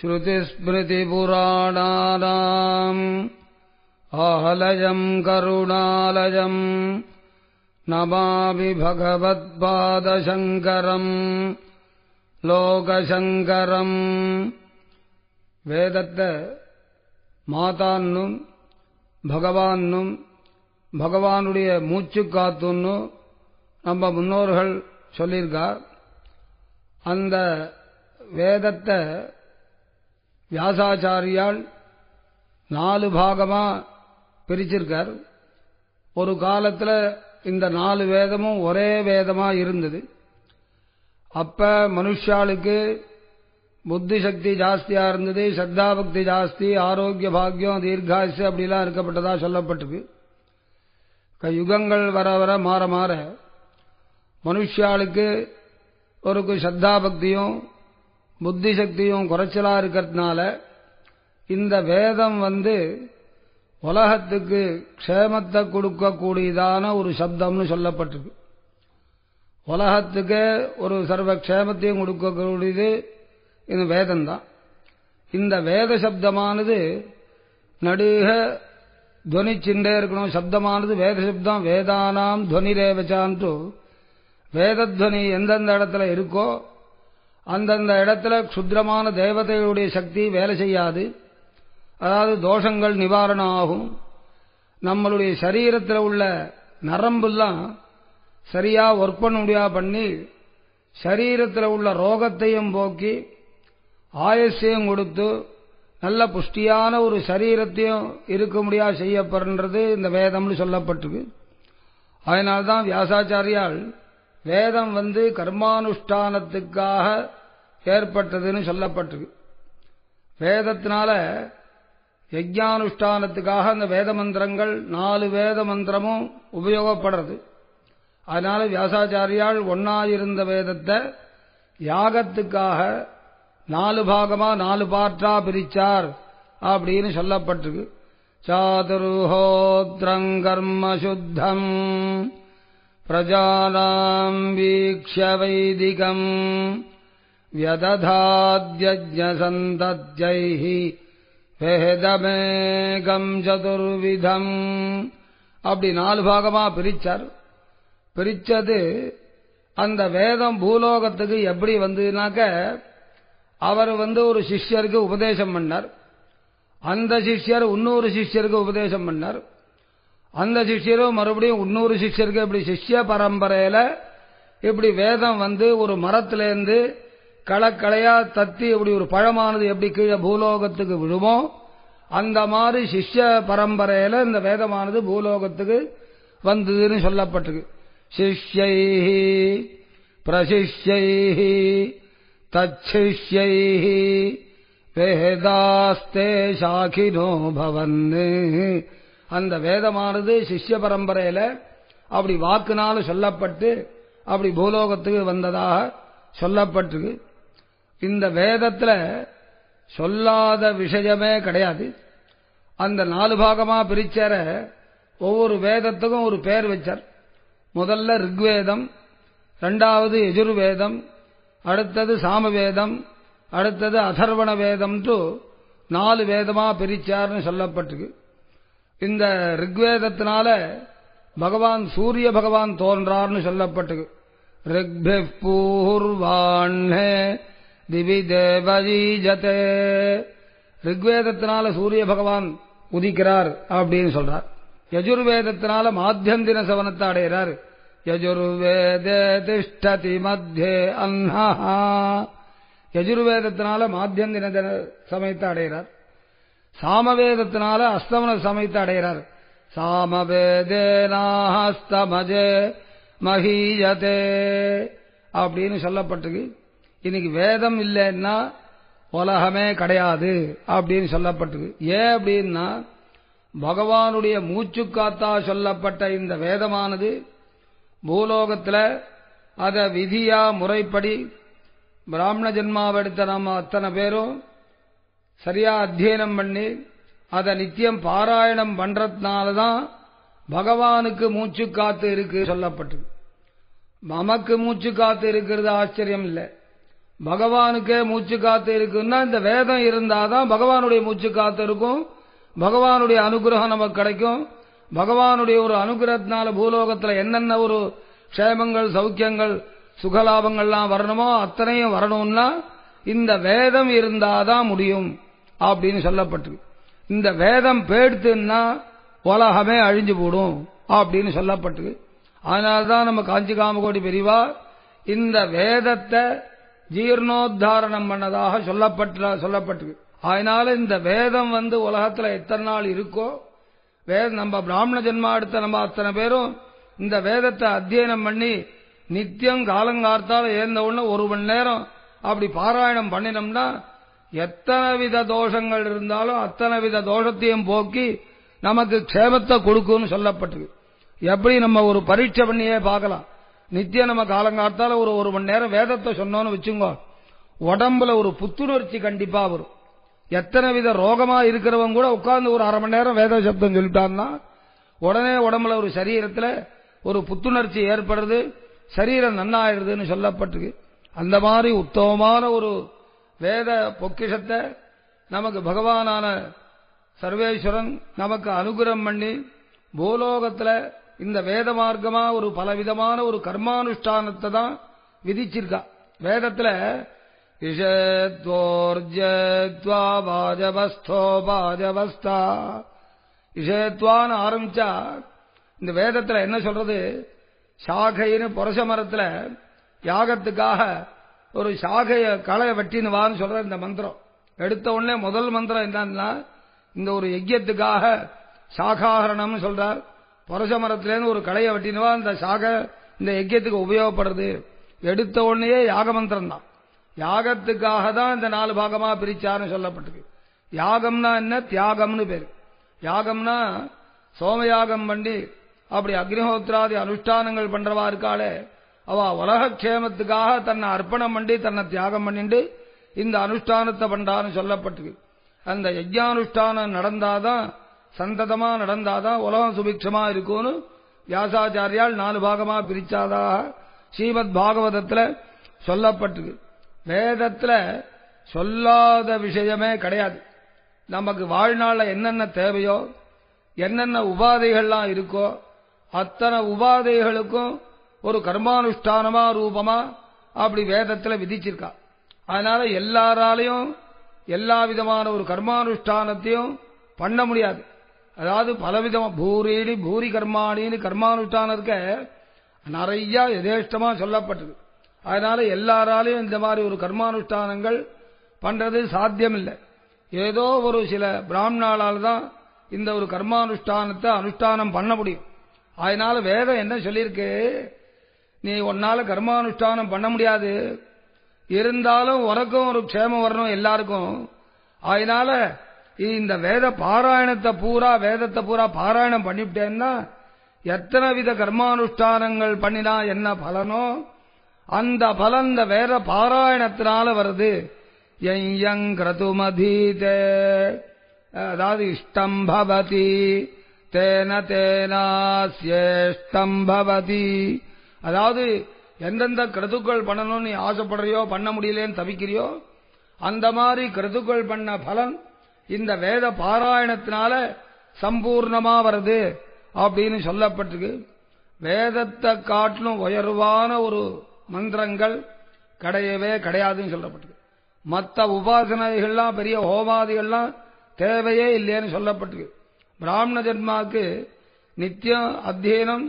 श्रुतिस्मृतिपुराणानाम् आहलयम् करुणालयम् नमामि भगवत्पादशङ्करम् லோகசங்கரம் வேதத்தை மாதான்னும் பகவான்னும் பகவானுடைய மூச்சு காத்துன்னு நம்ம முன்னோர்கள் சொல்லியிருக்கார் அந்த வேதத்தை வியாசாச்சாரியால் நாலு பாகமாக பிரிச்சிருக்கார். ஒரு காலத்தில் இந்த நாலு வேதமும் ஒரே வேதமாக இருந்தது. அப்ப மனுஷாளுக்கு புத்தி சக்தி ஜாஸ்தியா இருந்தது சத்தாபக்தி ஜாஸ்தி ஆரோக்கிய பாக்கியம் தீர்காசு அப்படிலாம் இருக்கப்பட்டதா சொல்லப்பட்டிருக்கு யுகங்கள் வர வர மாற மாற மனுஷாளுக்கு ஒரு சத்தாபக்தியும் புத்தி சக்தியும் குறைச்சலா இருக்கிறதுனால இந்த வேதம் வந்து உலகத்துக்கு க்ஷேமத்தை கொடுக்கக்கூடியதான ஒரு சப்தம்னு சொல்லப்பட்டிருக்கு. உலகத்துக்கு ஒரு சர்வ க்ஷேமத்தையும் கொடுக்கக்கூடியது இந்த வேதம் தான் இந்த வேத சப்தமானது நடுக துவனிச்சுட்டே இருக்கணும். சப்தமானது வேத சப்தம். வேதானாம் துவனிரேவச்சான்ட்டு வேதத்வனி எந்தெந்த இடத்துல இருக்கோ அந்தந்த இடத்துல சுத்திரமான தேவதைகளுடைய சக்தி வேலை செய்யாது. அதாவது தோஷங்கள் நிவாரணம் ஆகும் நம்மளுடைய சரீரத்தில் உள்ள நரம்புலாம் சரியாக ஒர்க் பண்ண முடியா பண்ணி சரீரத்தில் உள்ள ரோகத்தையும் போக்கி ஆயசையும் கொடுத்து நல்ல புஷ்டியான ஒரு சரீரத்தையும் இருக்க முடியா செய்யப்படுறது இந்த வேதம்னு சொல்லப்பட்டிருக்கு. அதனால்தான் வியாசாச்சாரியால் வேதம் வந்து கர்மானுஷ்டானத்துக்காக ஏற்பட்டதுன்னு சொல்லப்பட்டிருக்கு. வேதத்தினால யஜ்ஞானுஷ்டானத்துக்காக அந்த வேத மந்திரங்கள் நாலு வேத மந்திரமும் உபயோகப்படுறது. அதனால வியாசாச்சாரியால் ஒன்னாயிருந்த வேதத்தை யாகத்துக்காக நாலு பாகமா நாலு பாற்றா பிரிச்சார் அப்படின்னு சொல்லப்பட்டிருக்கு. சாதுர்ஹோத்ரங்கர்ம சுத்தம். பிரஜானாம் வீக்ஷ வைதிகம் வியததாத்யஜசந்தத்யை வேதமேகம் சதுர்விதம் அப்படி நாலு பாகமா பிரிச்சார். பிரிச்சது அந்த வேதம் பூலோகத்துக்கு எப்படி வந்ததுனாக்க அவர் வந்து ஒரு சிஷ்யருக்கு உபதேசம் பண்ணார். அந்த சிஷ்யர் இன்னொரு சிஷ்யருக்கு உபதேசம் பண்ணார். அந்த சிஷ்யரும் மறுபடியும் இன்னொரு சிஷ்யருக்கு இப்படி சிஷ்ய பரம்பரையில இப்படி வேதம் வந்து ஒரு மரத்திலேருந்து களக்களையா தத்தி இப்படி ஒரு பழமானது எப்படி கீழே பூலோகத்துக்கு விழுமோ அந்த மாதிரி சிஷ்ய பரம்பரையில இந்த வேதமானது பூலோகத்துக்கு வந்ததுன்னு சொல்லப்பட்டிருக்கு. சிஷ்யை பிரசிஷ்யை தச்சிஷ்யை வேதாஸ்தே சாகினோ பவன்னு அந்த வேதமானது சிஷ்ய பரம்பரையில அப்படி வாக்குனால சொல்லப்பட்டு அப்படி பூலோகத்துக்கு வந்ததாக சொல்லப்பட்டிருக்கு இந்த வேதத்துல சொல்லாத விஷயமே கிடையாது. அந்த நாலு பாகமா பிரிச்சார ஒவ்வொரு வேதத்துக்கும் ஒரு பெயர் வச்சார். முதல்ல ரிக்வேதம் ரெண்டாவது எஜுர்வேதம் அடுத்தது சாமவேதம் அடுத்தது அதர்வண வேதம்ட்டு நாலு வேதமா பிரிச்சார்னு சொல்லப்பட்டிருக்கு இந்த ரிக்வேதத்தினால பகவான் சூரிய பகவான் தோன்றார்னு சொல்லப்பட்டது. ரிக்பி பூர்வாண்ணே திவி தேவஜீஜதே ரிக்வேதத்தினால சூரிய பகவான் உதிக்கிறார் அப்படின்னு சொல்றார். யஜுர்வேதத்தினால மாத்தியந்தின சவனத்தை அடைகிறார். யஜுர்வேதே திஷ்டதி மத்தியே அன்னஹா யஜுர்வேதத்தினால மாத்தியந்தின சமயத்தை அடைகிறார். சாமவேதத்தினால அஸ்தமன சமயத்தை அடைகிறார். சாமவேதேனாஸ்தமஜே மகீயதே அப்படின்னு சொல்லப்பட்டிருக்கு. இன்னைக்கு வேதம் இல்லைன்னா உலகமே கிடையாது அப்படின்னு சொல்லப்பட்டிருக்கு. ஏன் அப்படின்னா பகவானுடைய மூச்சு காத்தா சொல்லப்பட்ட இந்த வேதமானது பூலோகத்தில் அதை விதியா முறைப்படி பிராமண ஜென்மாவெடுத்த நம்ம அத்தனை பேரும் சரியா அத்தியனம் பண்ணி அதை நித்தியம் பாராயணம் பண்றதுனால தான் பகவானுக்கு மூச்சு காத்து இருக்கு சொல்லப்பட்டது. நமக்கு மூச்சு காத்து இருக்கிறது ஆச்சரியம் இல்லை. பகவானுக்கே மூச்சு காத்து இருக்குன்னா இந்த வேதம் இருந்தாதான் பகவானுடைய மூச்சு காத்து இருக்கும். பகவானுடைய அனுகிரகம் நமக்கு கிடைக்கும். பகவானுடைய ஒரு அனுகிரகத்தினால பூலோகத்தில் என்னென்ன ஒரு க்ஷேமங்கள் சௌக்கியங்கள் சுகலாபங்கள்லாம் வரணுமோ அத்தனையும் வரணும்னா இந்த வேதம் இருந்தாதான் முடியும். அப்படின்னு சொல்லப்பட்டிருக்கு. இந்த வேதம் பேடுத்துன்னா உலகமே அழிஞ்சு போடும் அப்படின்னு சொல்லப்பட்டிருக்கு. அதனால்தான் நம்ம காஞ்சி காமகோடி பெரிவா இந்த வேதத்தை ஜீர்ணோத்தாரணம் பண்ணதாக சொல்லப்பட்ட சொல்லப்பட்டிருக்கு. அதனால இந்த வேதம் வந்து உலகத்துல எத்தனை நாள் இருக்கோ வேத நம்ம பிராமண ஜென்மா எடுத்த நம்ம அத்தனை பேரும் இந்த வேதத்தை அத்தியனம் பண்ணி நித்தியம் காலங்கார்த்தால ஏந்த உடனே ஒரு மணி நேரம் அப்படி பாராயணம் பண்ணினோம்னா எத்தனை வித தோஷங்கள் இருந்தாலும் அத்தனை வித தோஷத்தையும் போக்கி நமக்கு க்ஷேமத்தை கொடுக்கும்னு சொல்லப்பட்டிருக்கு எப்படி நம்ம ஒரு பரீட்சை பண்ணியே பார்க்கலாம். நித்தியம் நம்ம காலங்காத்தால ஒரு ஒரு மணி நேரம் வேதத்தை சொன்னோன்னு வச்சுங்கோ உடம்புல ஒரு புத்துணர்ச்சி கண்டிப்பா வரும். எத்தனை வித ரோகமா இருக்கிறவங்க கூட உட்கார்ந்து ஒரு அரை மணி நேரம் வேத சப்தம் சொல்லிட்டான்னா உடனே உடம்புல ஒரு சரீரத்தில் ஒரு புத்துணர்ச்சி ஏற்படுறது சரீரம் நன்னாயிடுதுன்னு சொல்லப்பட்டிருக்கு அந்த மாதிரி உத்தமமான ஒரு வேத பொக்கிஷத்தை நமக்கு பகவானான சர்வேஸ்வரன் நமக்கு அனுகிரம் பண்ணி பூலோகத்தில் இந்த வேத மார்க்கமா ஒரு பலவிதமான ஒரு கர்மானுஷ்டானத்தை தான் விதிச்சிருக்கா. வேதத்தில் இஷத்வோர்ஜத்வா பாஜபஸ்தோ பாஜபஸ்தா இஷத்வான்னு ஆரம்பிச்சா இந்த வேதத்தில் என்ன சொல்றது? சாகைன்னு புரச மரத்தில் யாகத்துக்காக ஒரு சாகைய வெட்டின்னு வெட்டினுவான்னு சொல்ற இந்த மந்திரம். எடுத்த உடனே முதல் மந்திரம் என்னன்னா இந்த ஒரு யஜ்யத்துக்காக சாகாகரணம்னு சொல்றார். புரச மரத்திலேருந்து ஒரு களையை வெட்டினுவா இந்த சாக இந்த யஜ்யத்துக்கு உபயோகப்படுறது எடுத்த உடனேயே யாக மந்திரம் தான். யாகத்துக்காக தான் இந்த நாலு பாகமா பிரிச்சாருன்னு சொல்லப்பட்டிருக்கு. யாகம்னா என்ன? தியாகம்னு பேர். யாகம்னா சோமயாகம் பண்ணி அப்படி அக்னிஹோத்ராதி அனுஷ்டானங்கள் பண்றவா இருக்காளே அவ உலக க்ஷேமத்துக்காக தன்னை அர்ப்பணம் பண்ணி தன்னை தியாகம் பண்ணிட்டு இந்த அனுஷ்டானத்தை பண்றான்னு சொல்லப்பட்டிருக்கு. அந்த யஜ்யானுஷ்டானம் நடந்தாதான் சந்ததமா நடந்தாதான் உலகம் சுபிக்ஷமா இருக்கும்னு வியாசாச்சாரியால் நாலு பாகமா பிரிச்சாதாக ஸ்ரீமத் பாகவதத்துல சொல்லப்பட்டிருக்கு. வேதத்துல சொல்லாத விஷயமே கிடையாது. நமக்கு வாழ்நாளில் என்னென்ன தேவையோ என்னென்ன உபாதைகள்லாம் இருக்கோ அத்தனை உபாதைகளுக்கும் ஒரு கர்மானுஷ்டானமா ரூபமா அப்படி வேதத்தில் விதிச்சிருக்கா. அதனால எல்லாராலையும் எல்லா விதமான ஒரு கர்மானுஷ்டானத்தையும் பண்ண முடியாது. அதாவது பலவிதமா பூரீடி பூரி கர்மாணின்னு கர்மானுஷ்டானம் இருக்க நிறைய எதேஷ்டமா சொல்லப்பட்டது. அதனால எல்லாராலையும் இந்த மாதிரி ஒரு கர்மானுஷ்டானங்கள் பண்றது சாத்தியமில்லை. ஏதோ ஒரு சில பிராமணாலால் தான் இந்த ஒரு கர்மானுஷ்டானத்தை அனுஷ்டானம் பண்ண முடியும். அதனால வேதம் என்ன சொல்லியிருக்கு? நீ உன்னால கர்மானுஷ்டானம் பண்ண முடியாது. இருந்தாலும் உனக்கும் ஒரு க்ஷேமம் வரணும் எல்லாருக்கும். அதனால இந்த வேத பாராயணத்தை பூரா வேதத்தை பூரா பாராயணம் பண்ணிவிட்டேன்னா எத்தனை வித கர்மானுஷ்டானங்கள் பண்ணினா என்ன பலனோ அந்த பலன் இந்த வேத பாராயணத்தினால வருது. யங்கிரதுமதீதே அதாவது இஷ்டம் பவதி தேன தேனாஸ்யேஷ்டம் பவதி. அதாவது எந்தெந்த கிரதுக்கள் பண்ணணும்னு நீ ஆசைப்படுறியோ பண்ண முடியலேன்னு தவிக்கிறியோ அந்த மாதிரி கிருதுக்கள் பண்ண பலன் இந்த வேத பாராயணத்தினால சம்பூர்ணமா வருது அப்படின்னு சொல்லப்பட்டிருக்கு. வேதத்தை காட்டிலும் உயர்வான ஒரு மந்திரங்கள் கிடையவே கிடையாதுன்னு சொல்லப்பட்டிருக்கு. மற்ற உபாசனைகள்லாம் பெரிய ஹோமாதிகள்லாம் தேவையே இல்லைன்னு சொல்லப்பட்டிருக்கு. பிராமண ஜென்மாவுக்கு நித்தியம் அத்தியனம்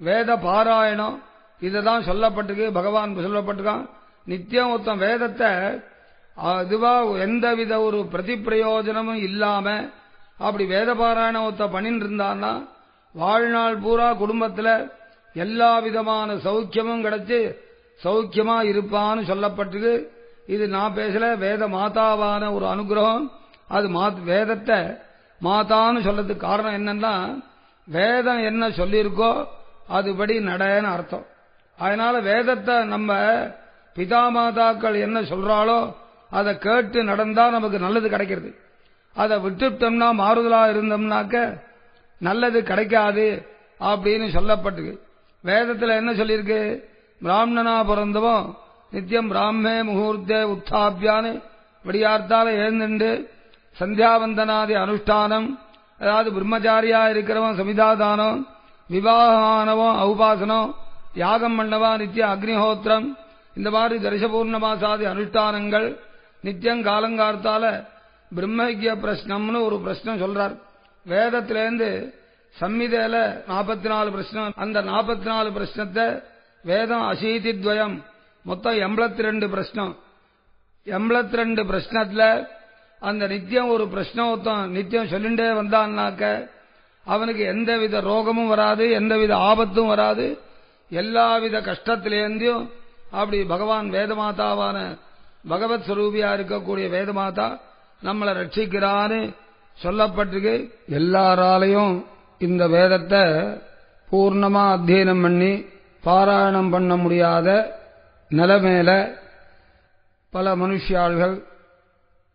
வேத பாராயணம் இதுதான் சொல்லப்பட்டிருக்கு பகவான் சொல்லப்பட்டிருக்கான். நித்தியம் ஒருத்தன் வேதத்தை இதுவா எந்தவித ஒரு பிரதி பிரயோஜனமும் இல்லாம அப்படி வேத பாராயணம் ஒருத்த பண்ணிட்டு இருந்தான்னா வாழ்நாள் பூரா குடும்பத்துல எல்லா விதமான சௌக்கியமும் கிடைச்சு சௌக்கியமா இருப்பான்னு சொல்லப்பட்டிருக்கு. இது நான் பேசல வேத மாதாவான ஒரு அனுகிரகம். அது வேதத்தை மாதான்னு சொல்றதுக்கு காரணம் என்னன்னா வேதம் என்ன சொல்லியிருக்கோ அதுபடி நடன்னு அர்த்தம். அதனால வேதத்தை நம்ம பிதா மாதாக்கள் என்ன சொல்றாலோ அதை கேட்டு நடந்தா நமக்கு நல்லது கிடைக்கிறது. அதை விட்டுட்டோம்னா மாறுதலா இருந்தோம்னாக்க நல்லது கிடைக்காது அப்படின்னு சொல்லப்பட்டு வேதத்துல என்ன சொல்லியிருக்கு? பிராமணனா பிறந்தவன் நித்தியம் பிராமே முகூர்த்தே உத்தாபியான்னு விடியார்த்தால எழுந்துண்டு சந்தியாவந்தனாதி அனுஷ்டானம் அதாவது பிரம்மச்சாரியா இருக்கிறவன் சமிதாதானம் விவாகமானவன் ஔபாசனம் யாகம் பண்ணவா நித்திய அக்னிஹோத்திரம் இந்த மாதிரி தரிசபூர்ணமாசாதி அனுஷ்டானங்கள் நித்தியம் காலங்கார்த்தால பிரம்மகிய பிரஷ்னம்னு ஒரு பிரஷ்னம் சொல்றார். வேதத்திலேருந்து சம்மிதையில நாற்பத்தி நாலு பிரஷ்னம் அந்த நாற்பத்தி நாலு பிரஷ்னத்தை வேதம் அசீதி துவயம் மொத்தம் எண்பத்தி ரெண்டு பிரஷ்னம். எண்பத்தி ரெண்டு பிரஷ்னத்துல அந்த நித்தியம் ஒரு பிரஷ்னோத்தம் நித்தியம் சொல்லிண்டே வந்தான்னாக்க அவனுக்கு எந்தவித ரோகமும் வராது எந்தவித ஆபத்தும் வராது எல்லாவித கஷ்டத்திலேருந்தும் அப்படி பகவான் வேதமாதாவான பகவத் ஸ்வரூபியா இருக்கக்கூடிய வேதமாதா நம்மளை ரட்சிக்கிறான்னு சொல்லப்பட்டிருக்கு. எல்லாராலையும் இந்த வேதத்தை பூர்ணமா அத்தியனம் பண்ணி பாராயணம் பண்ண முடியாத நிலைமையில பல மனுஷியாள்கள்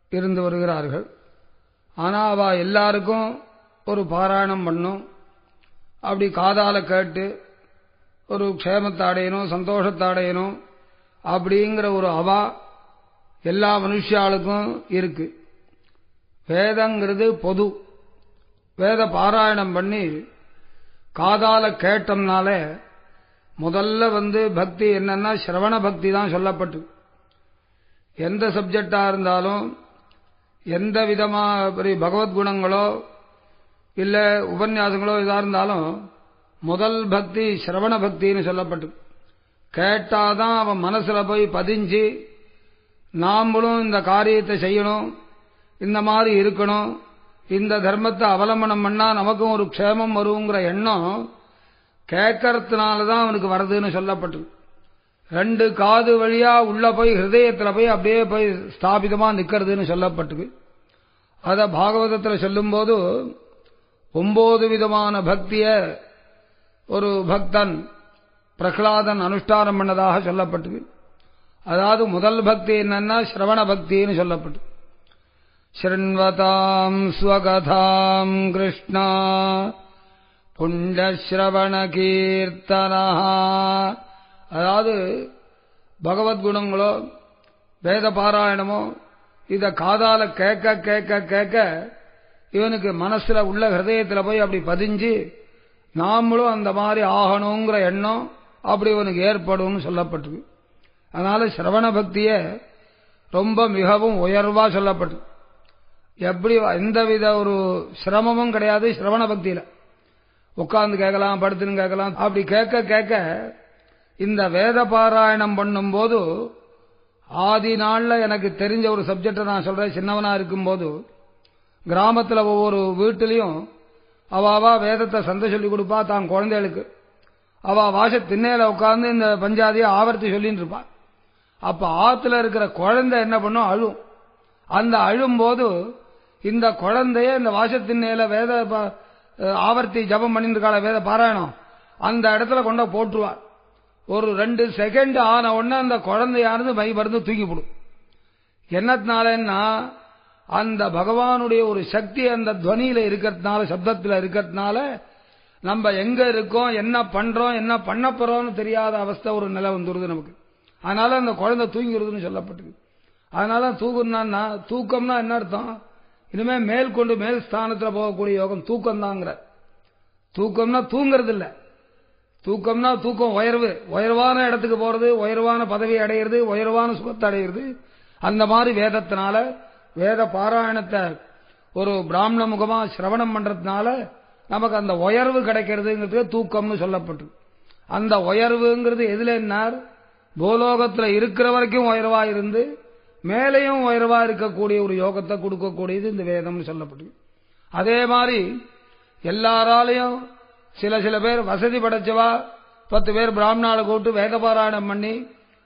இருந்து வருகிறார்கள். ஆனா அவ எல்லாருக்கும் ஒரு பாராயணம் பண்ணும். அப்படி காதால கேட்டு ஒரு க்ஷேமத்தை அடையணும் சந்தோஷத்தை அடையணும் அப்படிங்கிற ஒரு அவா எல்லா மனுஷாளுக்கும் இருக்கு. வேதங்கிறது பொது. வேத பாராயணம் பண்ணி காதால கேட்டோம்னால முதல்ல வந்து பக்தி என்னன்னா சிரவண பக்தி தான் சொல்லப்பட்டு. எந்த சப்ஜெக்டா இருந்தாலும் எந்த விதமா பகவத்குணங்களோ இல்ல உபன்யாசங்களோ இதா இருந்தாலும் முதல் பக்தி சிரவண பக்தின்னு சொல்லப்பட்டு கேட்டாதான் அவன் மனசுல போய் பதிஞ்சு நாம்பளும் இந்த காரியத்தை செய்யணும் இந்த மாதிரி இருக்கணும் இந்த தர்மத்தை அவலம்பனம் பண்ணா நமக்கும் ஒரு க்ஷேமம் வருங்கிற எண்ணம் கேட்கறதுனால தான் அவனுக்கு வருதுன்னு சொல்லப்பட்டு ரெண்டு காது வழியா உள்ள போய் ஹிருதயத்தில் போய் அப்படியே போய் ஸ்தாபிதமா நிக்கிறதுன்னு சொல்லப்பட்டு அத பாகவதத்தில் சொல்லும்போது ஒன்பது விதமான பக்தியை ஒரு பக்தன் பிரகலாதன் அனுஷ்டானம் பண்ணதாக சொல்லப்பட்டது அதாவது முதல் பக்தி என்னன்னா சிரவண பக்தின்னு சொல்லப்பட்டு शृण्वताम् स्वकथाम् कृष्णा புண்டஸ்ரவணகீர்த்தனா அதாவது பகவத்குணங்களோ வேத பாராயணமோ இத காதால கேட்க கேட்க கேட்க இவனுக்கு மனசுல உள்ள ஹிருதயத்தில் போய் அப்படி பதிஞ்சு நாமளும் அந்த மாதிரி ஆகணுங்கிற எண்ணம் அப்படி உனக்கு ஏற்படும்னு சொல்லப்பட்டிருக்கு. அதனால சிரவண பக்திய ரொம்ப மிகவும் உயர்வா சொல்லப்பட்டு எப்படி எந்தவித ஒரு சிரமமும் கிடையாது சிரவண பக்தியில. உட்கார்ந்து கேட்கலாம் படுத்துன்னு கேட்கலாம். அப்படி கேட்க கேட்க இந்த வேத பாராயணம் பண்ணும்போது ஆதி நாளில் எனக்கு தெரிஞ்ச ஒரு சப்ஜெக்டை நான் சொல்றேன். சின்னவனா இருக்கும்போது கிராமத்தில் ஒவ்வொரு வீட்டிலையும் அவாவா வேதத்தை சந்தை சொல்லி கொடுப்பா தான் குழந்தைகளுக்கு. அவா வாச திண்ணையில உட்கார்ந்து இந்த பஞ்சாதியை ஆவர்த்தி சொல்லின்னு இருப்பா. அப்ப ஆத்துல இருக்கிற குழந்தை என்ன பண்ணும்? அழும். அந்த அழும்போது இந்த குழந்தைய இந்த வாசத்திண்ணையில வேத ஆவர்த்தி ஜபம் பண்ணிட்டு இருக்காள வேத பாராயணம் அந்த இடத்துல கொண்ட போட்டுருவார் ஒரு ரெண்டு செகண்ட் ஆன உடனே அந்த குழந்தையானது மை மருந்து தூக்கி போடும். என்னத்தினாலன்னா அந்த பகவானுடைய ஒரு சக்தி அந்த துவனியில இருக்கிறதுனால சப்தத்தில் இருக்கிறதுனால நம்ம எங்க இருக்கோம் என்ன பண்றோம் என்ன பண்ண போறோம்னு தெரியாத அவஸ்தை ஒரு நிலை வந்துடுது நமக்கு. அதனால அந்த குழந்தை தூங்கிடுதுன்னு சொல்லப்பட்டது. அதனால தூக்கம்னா தூக்கம்னா என்ன அர்த்தம்? இனிமே மேல் கொண்டு மேல் ஸ்தானத்தில் போகக்கூடிய யோகம் தூக்கம் தாங்கிற தூக்கம்னா தூங்கறது இல்ல தூக்கம்னா தூக்கம் உயர்வு. உயர்வான இடத்துக்கு போறது உயர்வான பதவி அடையிறது உயர்வான சுகத்தை அடையிறது. அந்த மாதிரி வேதத்தினால வேத பாராயணத்தை ஒரு பிராமண முகமா சிரவணம் பண்றதுனால நமக்கு அந்த உயர்வு கிடைக்கிறதுங்கிறது தூக்கம்னு சொல்லப்பட்டு அந்த உயர்வுங்கிறது எதுல என்னார்? பூலோகத்தில் இருக்கிற வரைக்கும் உயர்வா இருந்து மேலையும் உயர்வா இருக்கக்கூடிய ஒரு யோகத்தை கொடுக்கக்கூடியது இந்த வேதம்னு சொல்லப்பட்டு அதே மாதிரி எல்லாராலையும் சில சில பேர் வசதி படைச்சவா பத்து பேர் பிராமணால கூட்டு வேத பாராயணம் பண்ணி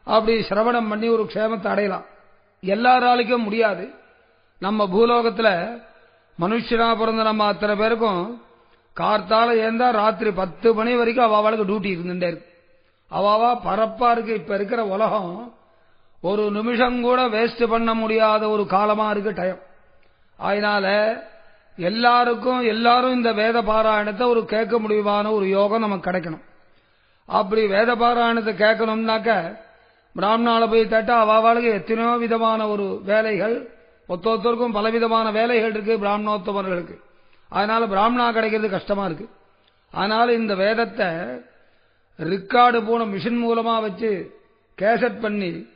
அப்படி சிரவணம் பண்ணி ஒரு க்ஷேமத்தை அடையலாம். எல்லாராலைக்கும் முடியாது. நம்ம பூலோகத்துல மனுஷனா பிறந்த நம்ம அத்தனை பேருக்கும் கார்த்தால ஏந்தா ராத்திரி பத்து மணி வரைக்கும் அவளுக்கு டியூட்டி இருந்துட்டே இருக்கு. அவாவா பரப்பா இருக்கு. இப்ப இருக்கிற உலகம் ஒரு நிமிஷம் கூட வேஸ்ட் பண்ண முடியாத ஒரு காலமா இருக்கு டைம் அதனால எல்லாருக்கும் எல்லாரும் இந்த வேத பாராயணத்தை ஒரு கேட்க முடியுமான ஒரு யோகம் நமக்கு கிடைக்கணும். அப்படி வேத பாராயணத்தை கேட்கணும்னாக்க பிராமணால போய் கேட்டா அவாவாளுக்கு எத்தனையோ விதமான ஒரு வேலைகள் ஒத்தொத்தருக்கும் பலவிதமான வேலைகள் இருக்கு பிராமணோத்தமர்களுக்கு. அதனால பிராமணா கிடைக்கிறது கஷ்டமா இருக்கு. அதனால இந்த வேதத்தை ரிக்கார்டு போன மிஷின் மூலமா வச்சு கேசட் பண்ணி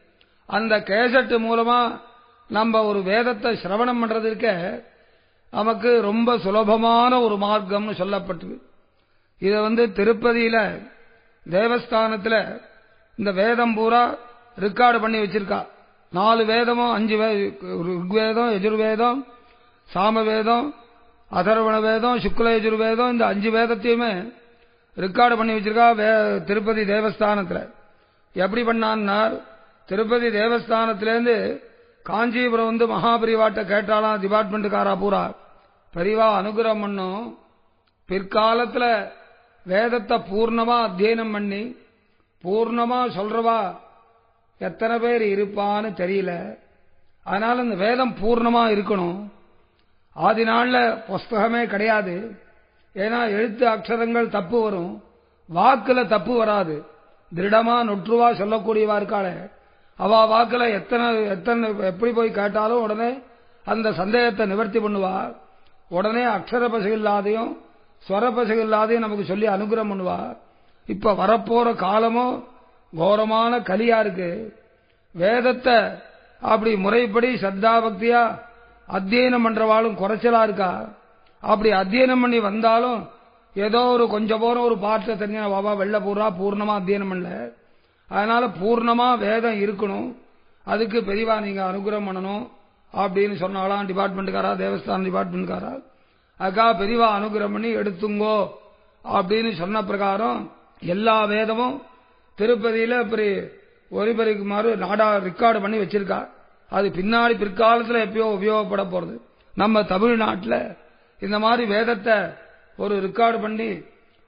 அந்த கேசட் மூலமா நம்ம ஒரு வேதத்தை சிரவணம் பண்றதுக்க நமக்கு ரொம்ப சுலபமான ஒரு மார்க்கம்னு சொல்லப்பட்டது. இதை வந்து திருப்பதியில தேவஸ்தானத்தில் இந்த வேதம் பூரா ரெக்கார்டு பண்ணி வச்சிருக்கா. நாலு வேதமும் அஞ்சு ருக்வேதம் எஜுர்வேதம் சாமவேதம் அதர்வண வேதம் சுக்ல எஜுர்வேதம் இந்த அஞ்சு வேதத்தையுமே ரெக்கார்டு பண்ணி வச்சிருக்கா திருப்பதி தேவஸ்தானத்தில். எப்படி பண்ணான்னார்? திருப்பதி தேவஸ்தானத்திலேருந்து காஞ்சிபுரம் வந்து மகாபரிவாட்ட கேட்டாலாம் டிபார்ட்மெண்ட்டுக்காரா பூரா. பெரிவா அனுகிரகம் பண்ணும். பிற்காலத்தில் வேதத்தை பூர்ணமா அத்தியனம் பண்ணி பூர்ணமா சொல்றவா எத்தனை பேர் இருப்பான்னு தெரியல. அதனால இந்த வேதம் பூர்ணமா இருக்கணும். ஆதி நாளில் புஸ்தகமே கிடையாது. ஏன்னா எழுத்து அக்ஷரங்கள் தப்பு வரும். வாக்குல தப்பு வராது. திருடமா நொற்றுவா சொல்லக்கூடியவா இருக்காளே. அவ வாக்குல எத்தனை எத்தனை எப்படி போய் கேட்டாலும் உடனே அந்த சந்தேகத்தை நிவர்த்தி பண்ணுவா. உடனே அக்ஷர பசு இல்லாதையும் ஸ்வர பசு இல்லாதையும் நமக்கு சொல்லி அனுகிரகம் பண்ணுவா. இப்ப வரப்போற காலமும் கோரமான கலியா இருக்கு. வேதத்தை அப்படி முறைப்படி சத்தா பக்தியா அத்தியனம் பண்றவாளும் குறைச்சலா இருக்கா? அப்படி அத்தியனம் பண்ணி வந்தாலும் ஏதோ ஒரு கொஞ்சம் போற ஒரு பாட்டை தெரிஞ்ச பாபா வெள்ள பூரா பூர்ணமா அத்தியனம் பண்ணல. அதனால பூர்ணமா வேதம் இருக்கணும். அதுக்கு பெரியவா நீங்க அனுகிரகம் பண்ணணும் அப்படின்னு சொன்னாலாம் டிபார்ட்மெண்ட்டுக்காரா தேவஸ்தான டிபார்ட்மெண்ட்காரா. அதுக்காக பெரியவா அனுகிரகம் பண்ணி எடுத்துங்கோ அப்படின்னு சொன்ன பிரகாரம் எல்லா வேதமும் திருப்பதியில இப்படி ஒலிபரிக்குமாறு நாடா ரெக்கார்டு பண்ணி வச்சிருக்கா. அது பின்னாடி பிற்காலத்தில் எப்பயோ உபயோகப்பட போறது. நம்ம தமிழ்நாட்டில் இந்த மாதிரி வேதத்தை ஒரு ரெக்கார்டு பண்ணி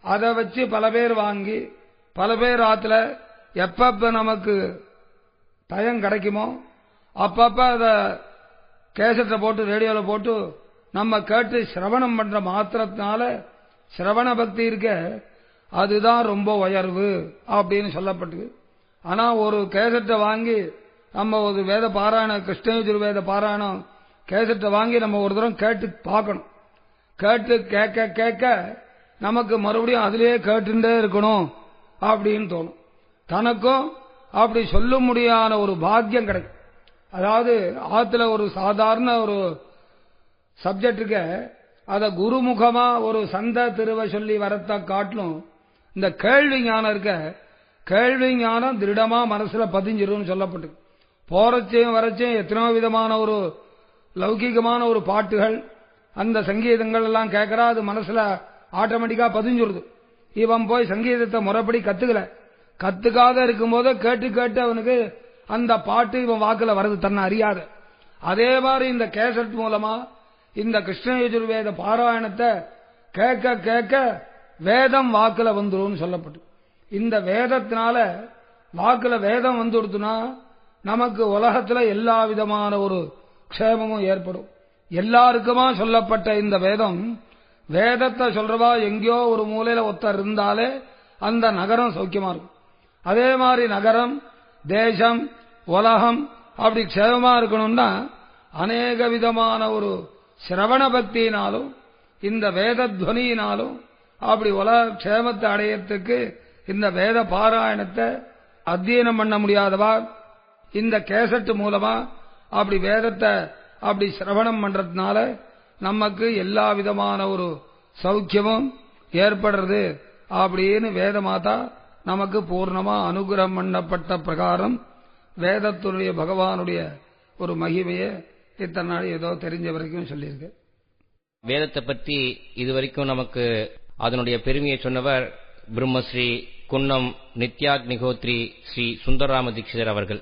அதை வச்சு பல பேர் வாங்கி பல பேர் ஆத்துல எப்பப்ப நமக்கு டயம் கிடைக்குமோ அப்பப்ப அதை கேசட்டை போட்டு ரேடியோவில் போட்டு நம்ம கேட்டு சிரவணம் பண்ற மாத்திரத்தினால சிரவண பக்தி இருக்க அதுதான் ரொம்ப உயர்வு அப்படின்னு சொல்லப்பட்டது. ஆனா ஒரு கேசட்டை வாங்கி நம்ம ஒரு வேத பாராயணம் கிருஷ்ணயஜுர் வேத பாராயணம் கேசட்டை வாங்கி நம்ம ஒரு தரம் கேட்டு பார்க்கணும். கேட்டு கேட்க கேட்க நமக்கு மறுபடியும் அதிலேயே கேட்டுட்டே இருக்கணும் அப்படின்னு தோணும். தனக்கும் அப்படி சொல்ல முடியாத ஒரு பாக்கியம் கிடைக்கும். அதாவது ஆத்துல ஒரு சாதாரண ஒரு சப்ஜெக்டுக்கு அதை குருமுகமா ஒரு சந்த திருவ சொல்லி வரத்த காட்டிலும் இந்த கேள்வி ஞானம் இருக்க கேள்வி ஞானம் திருடமா மனசுல பதிஞ்சிரும் சொல்லப்பட்டு போறச்சையும் வரச்சையும் எத்தனையோ விதமான ஒரு லௌகிகமான ஒரு பாட்டுகள் அந்த சங்கீதங்கள் எல்லாம் கேட்கறா அது மனசுல ஆட்டோமேட்டிக்கா பதிஞ்சிருது. இவன் போய் சங்கீதத்தை முறைப்படி கத்துக்கல. கத்துக்காத இருக்கும்போது கேட்டு கேட்டு அவனுக்கு அந்த பாட்டு இவன் வாக்குல வர்றது தன்னை அறியாத. அதே மாதிரி இந்த கேசட் மூலமா இந்த கிருஷ்ண யஜுர்வேத பாராயணத்தை கேட்க கேட்க வேதம் வாக்குல வந்துடும் சொல்லப்பட்டு. இந்த வேதத்தினால வாக்குல வேதம் வந்துடுத்துனா நமக்கு உலகத்துல எல்லா விதமான ஒரு க்ஷேமமும் ஏற்படும். எல்லாருக்குமா சொல்லப்பட்ட இந்த வேதம் வேதத்தை சொல்றவா எங்கேயோ ஒரு மூலையில ஒத்தர் இருந்தாலே அந்த நகரம் சௌக்கியமா இருக்கும். அதே மாதிரி நகரம் தேசம் உலகம் அப்படி க்ஷேமமா இருக்கணும்னா அநேக விதமான ஒரு சிரவண பக்தியினாலும் இந்த வேத துவனியினாலும் அப்படி உலக க்ஷேமத்தை அடையறதுக்கு இந்த வேத பாராயணத்தை அத்தியனம் பண்ண முடியாதவா? இந்த கேசட்டு மூலமா அப்படி வேதத்தை அப்படி சிரவணம் பண்றதுனால நமக்கு எல்லா விதமான ஒரு சௌக்கியமும் ஏற்படுறது அப்படின்னு வேத மாதா நமக்கு பூர்ணமா அனுகிரகம் பண்ணப்பட்ட பிரகாரம் வேதத்துடைய பகவானுடைய ஒரு மகிமையை இத்தனை நாள் ஏதோ தெரிஞ்ச வரைக்கும் சொல்லியிருக்கு. வேதத்தை பற்றி இதுவரைக்கும் நமக்கு அதனுடைய பெருமையை சொன்னவர் பிரம்மஸ்ரீ குன்னம் நித்யாக்னிகோத்ரி ஸ்ரீ சுந்தரராம தீட்சிதர் அவர்கள்.